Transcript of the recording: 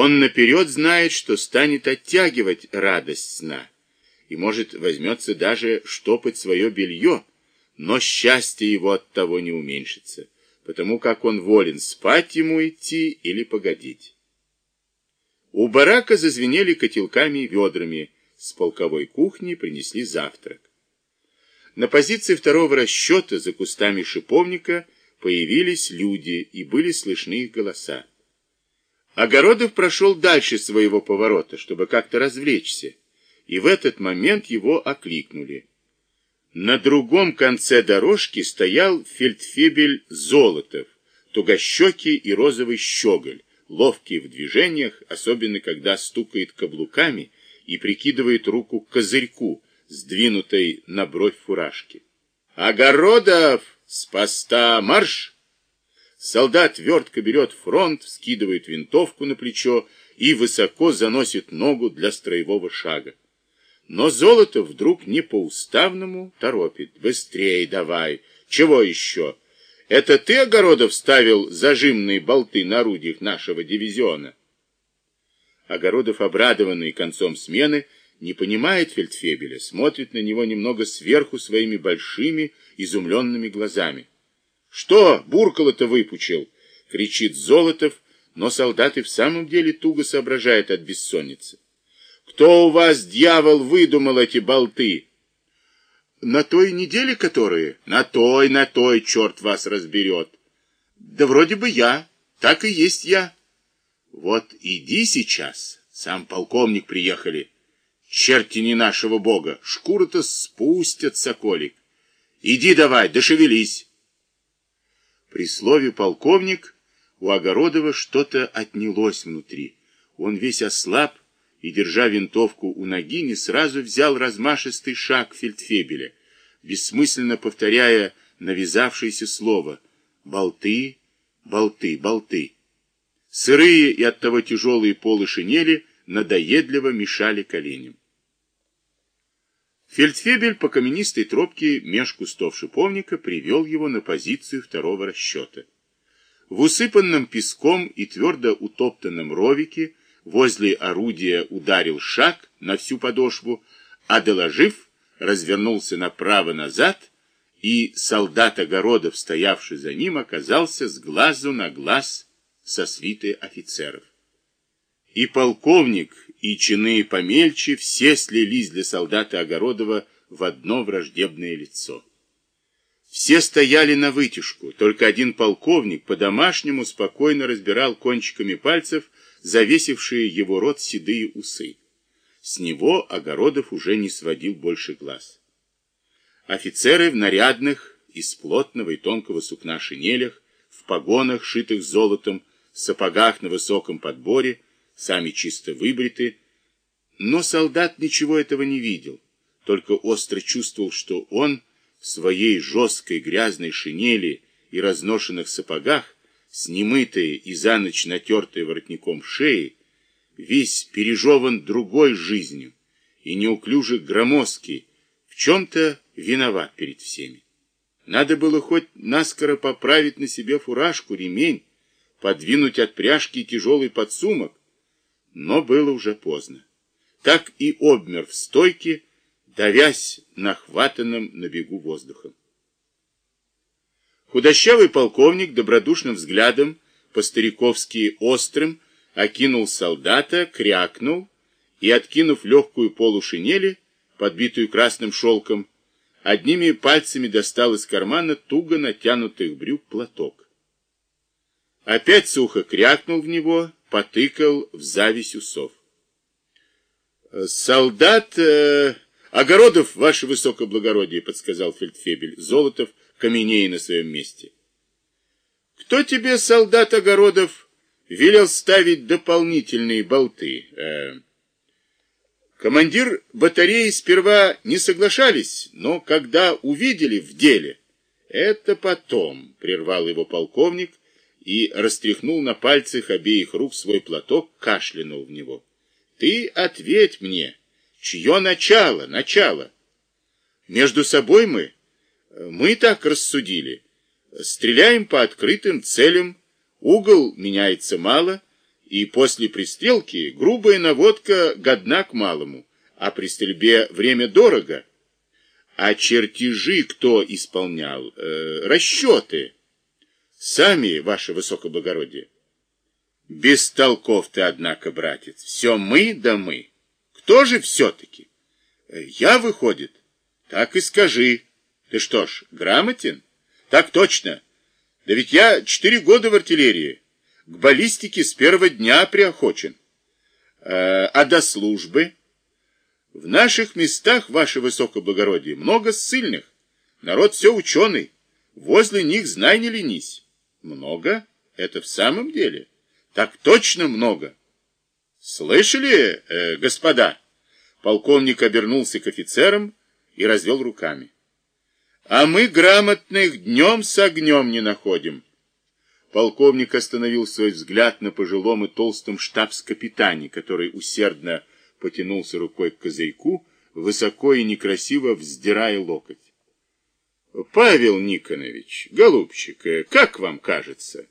Он наперед знает, что станет оттягивать радость сна, и, может, возьмется даже штопать свое белье, но счастье его от того не уменьшится, потому как он волен спать ему идти или погодить. У барака зазвенели котелками и ведрами, с полковой кухни принесли завтрак. На позиции второго расчета за кустами шиповника появились люди, и были слышны их голоса. Огородов прошел дальше своего поворота, чтобы как-то развлечься, и в этот момент его окликнули. На другом конце дорожки стоял фельдфебель Золотов, тугощекий и розовый щеголь, ловкий в движениях, особенно когда стукает каблуками и прикидывает руку к козырьку, сдвинутой на бровь фуражки. «Огородов! С поста марш!» Солдат вертко берет фронт, скидывает винтовку на плечо и высоко заносит ногу для строевого шага. Но золото вдруг не по-уставному торопит. «Быстрее давай! Чего еще?» Это ты, Огородов, ставил зажимные болты на орудиях нашего дивизиона? Огородов, обрадованный концом смены, не понимает фельдфебеля, смотрит на него немного сверху своими большими, изумленными глазами. «Что, буркало-то выпучил?» — кричит Золотов, но солдат и в самом деле туго соображает от бессонницы. «Кто у вас, дьявол, выдумал эти болты?» На той неделе которые? На той, на той, черт вас разберет. Да вроде бы я. Так и есть я. Вот иди сейчас. Сам полковник приехали. Черти не нашего бога. Шкуру-то спустят, соколик. Иди давай, дошевелись. При слове полковник у Огородова что-то отнялось внутри. Он весь ослаб, и, держа винтовку у ноги, не сразу взял размашистый шаг фельдфебеля, бессмысленно повторяя навязавшееся слово «болты, болты, болты». Сырые и оттого тяжелые полы шинели надоедливо мешали коленям. Фельдфебель по каменистой тропке меж кустов шиповника привел его на позицию второго расчета. В усыпанном песком и твердо утоптанном ровике возле орудия ударил шаг на всю подошву, а доложив, развернулся направо-назад, и солдат Огородов, стоявший за ним, оказался с глазу на глаз со свитой офицеров. И полковник, и чины помельче все слились для солдата Огородова в одно враждебное лицо. Все стояли на вытяжку, только один полковник по-домашнему спокойно разбирал кончиками пальцев завесившие его рот седые усы. С него Огородов уже не сводил больше глаз. Офицеры в нарядных, из плотного и тонкого сукна шинелях, в погонах, шитых золотом, сапогах на высоком подборе, сами чисто выбриты. Но солдат ничего этого не видел, только остро чувствовал, что он в своей жесткой грязной шинели и разношенных сапогах с немытой и за ночь натертой воротником шеи, весь пережеван другой жизнью и неуклюже громоздкий, в чем-то виноват перед всеми. Надо было хоть наскоро поправить на себе фуражку, ремень, подвинуть от пряжки тяжелый подсумок, но было уже поздно. Так и обмер в стойке, давясь нахватанным на бегу воздухом. Худощавый полковник добродушным взглядом, по-стариковски острым, окинул солдата, крякнул и, откинув легкую полушинели, подбитую красным шелком, одними пальцами достал из кармана туго натянутых брюк платок. Опять сухо крякнул в него, потыкал в зависть усов. «Солдат... Э, Огородов, ваше высокоблагородие», — подсказал фельдфебель. Золотов каменея на своем месте. Кто тебе, солдат Огородов, велел ставить дополнительные болты? Э, командир батареи сперва не соглашались, но когда увидели в деле, это потом, прервал его полковник и растряхнул на пальцах обеих рук свой платок, кашлянул в него. Ты ответь мне, чье начало, начало? Между собой мы мы так рассудили. Стреляем по открытым целям, угол меняется мало, И после пристрелки грубая наводка годна к малому, а при стрельбе время дорого. А чертежи кто исполнял? Э, расчеты. Сами, ваше высокоблагородие. Без толков ты, однако, братец. Все мы да мы. Кто же все-таки? Я, выходит. Так и скажи. Ты что ж, грамотен? Так точно. Да ведь я четыре года в артиллерии. К баллистике с первого дня приохочен. А, а до службы? В наших местах, ваше высокоблагородие, много ссыльных. Народ все ученый. Возле них знай не ленись. Много? Это в самом деле? Так точно много. Слышали, э, господа? Полковник обернулся к офицерам и развел руками. А мы грамотных днем с огнем не находим. Полковник остановил свой взгляд на пожилом и толстом штабс-капитане, который усердно потянулся рукой к козырьку, высоко и некрасиво вздирая локоть. Павел Никонович, голубчик, э, как вам кажется?